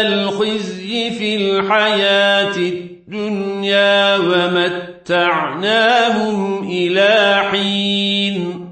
الخزي في الحياة الدنيا ومتعناهم إلى حين.